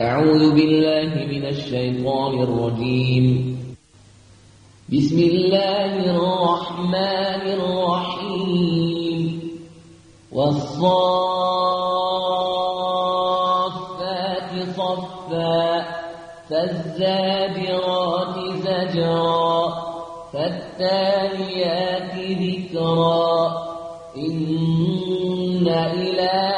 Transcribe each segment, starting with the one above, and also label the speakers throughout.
Speaker 1: أعوذ بالله من الشيطان الرجيم. بسم الله الرحمن الرحيم. والصافات صفا فالزابرات زجرا فالتاليات ذكرا. إن إلهكم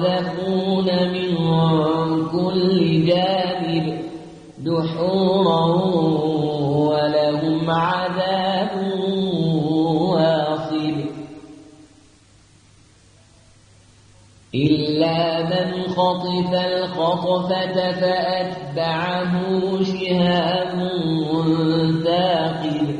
Speaker 1: ويقذفون من كل جانب دحورا ولهم عذاب واصب. إلا من خطف الخطفة فأتبعه شهاب ثاقب.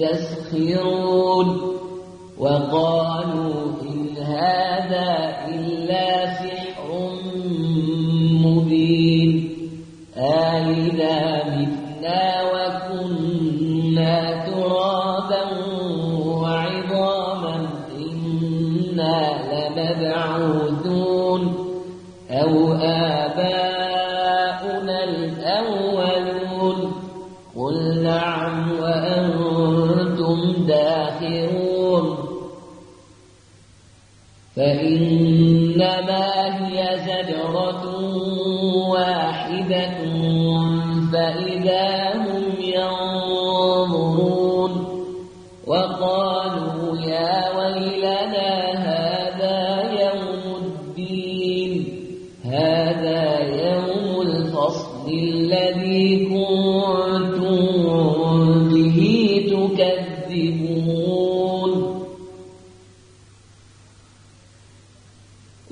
Speaker 1: يستسخرون وقالوا إن هذا إلا سحر مبين آلنا متنا وكنا ترابا وعظاما إنا لمبعوثون أو آباؤنا داخرون. فإنما هي زجرة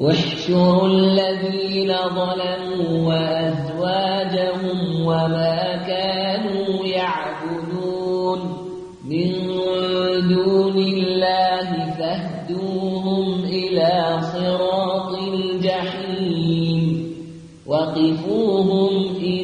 Speaker 1: واحشروا الذين ظلموا وأزواجهم وما كانوا يعبدون من دون الله فاهدوهم إلى صراط الجحيم وقفوهم إنهم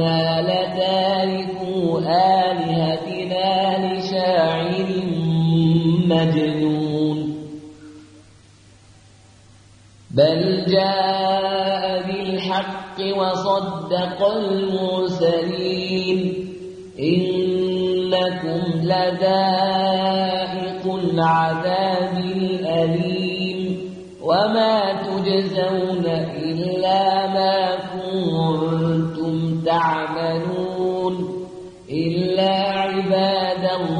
Speaker 1: آئنا لتاركوا آلهتنا لشاعر مجنون. بل جاء بالحق وصدق المرسلين. إنكم لذائق العذاب الأليم. وما تجزون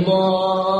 Speaker 1: بيضاء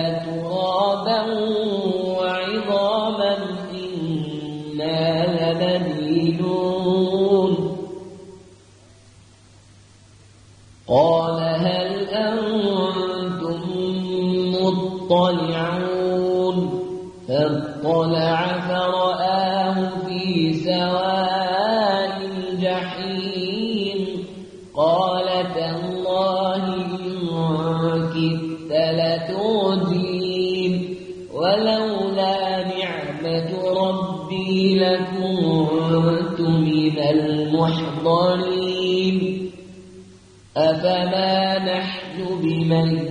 Speaker 1: فرآه في سواء الجحيم. قال تالله إن كدت لتردين ولولا نعمة ربي لكنت من المحضرين. أفما نحن بميتين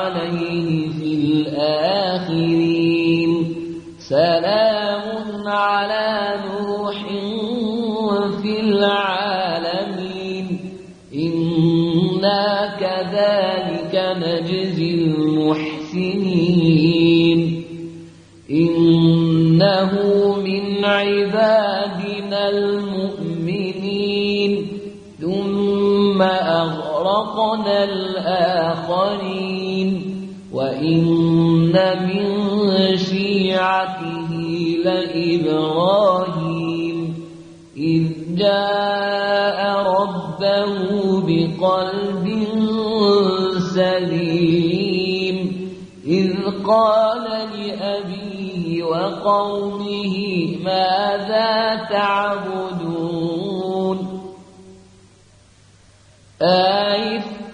Speaker 1: أغرقنا الآخرين وإن من شيعته لإبراهيم إذ جاء ربه بقلب سليم إذ قال لأبيه وقومه ماذا تعبدون؟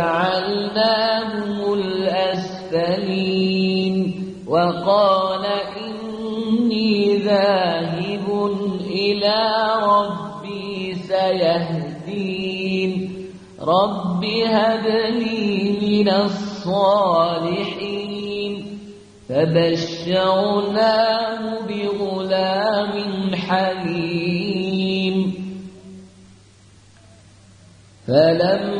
Speaker 1: فجعلناهم الأسفلين وقال إني ذاهب إلى ربي سيهدين. رب هب لي من الصالحين. فبشرناه بغلام حليم. فلما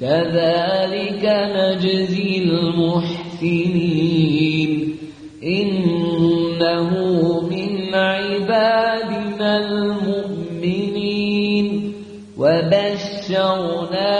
Speaker 1: كذلك نجزي المحسنين. إنه من عبادنا المؤمنين. وبشرناه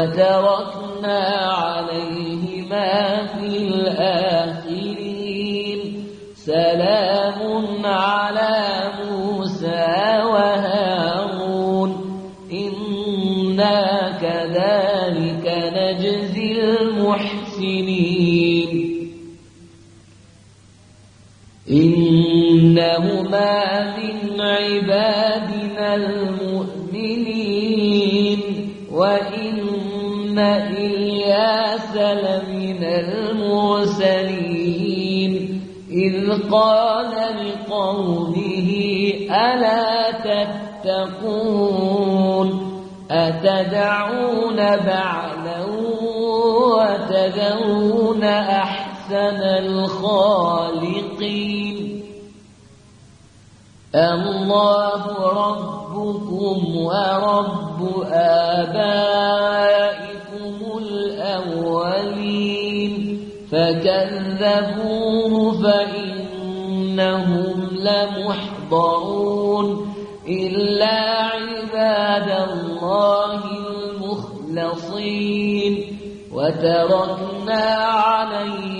Speaker 1: وتركنا عليهما في الآخرين. سلام على موسى وهارون. إنا كذلك نجزي المحسنين. لمن المرسلين إذ قال لقومه ألا تتقون أتدعون بعلا وتذرون أحسن الخالقين الله ربكم ورب آبائكم فكذبوه فإنهم لمحضرون إلا عباد الله المخلصين وتركنا عليه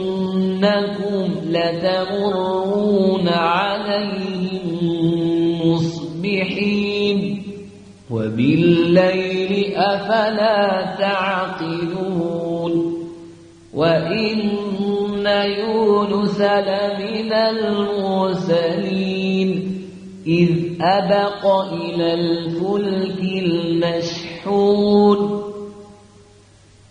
Speaker 1: وإنكم لتمرون عليهم مصبحين. وبالليل أفلا تعقلون. وإن يونس لمن المرسلين. إذ أبق إلى الفلك المشحون.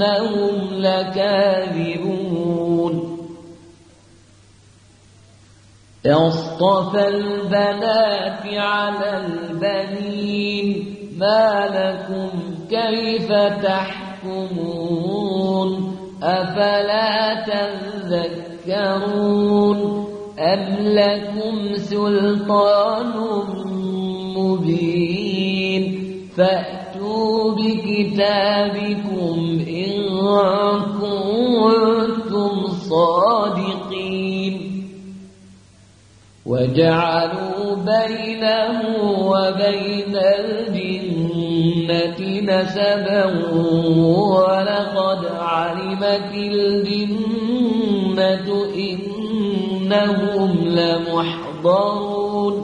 Speaker 1: وإنهم لكاذبون. اصطفى البنات على البنين. ما لكم كيف تحكمون؟ أفلا تذكرون أم لكم سلطان مبين؟ فأتوا بكتابكم إن كنتم صادقين. وجعلوا بينه وبين الجنة نسبا ولقد علمت الجنة إنهم لمحضرون.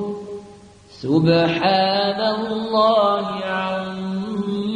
Speaker 1: سبحان الله عما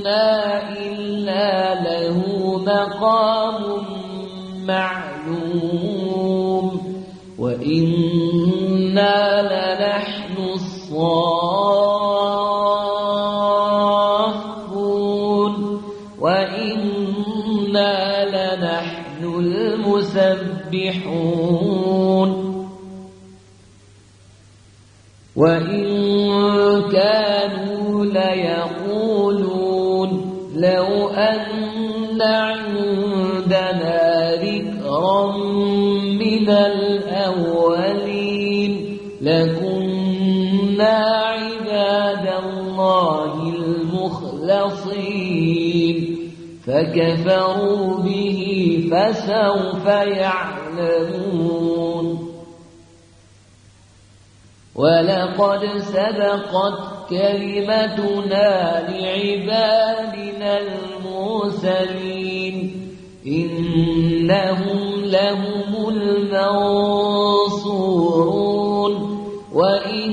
Speaker 1: منا إلا له مقام معلوم. وإنا المخلصين فكفروا به فسوف يعلمون ولقد سبقت كلمتنا لعبادنا المرسلين إنهم لهم المنصورون وإن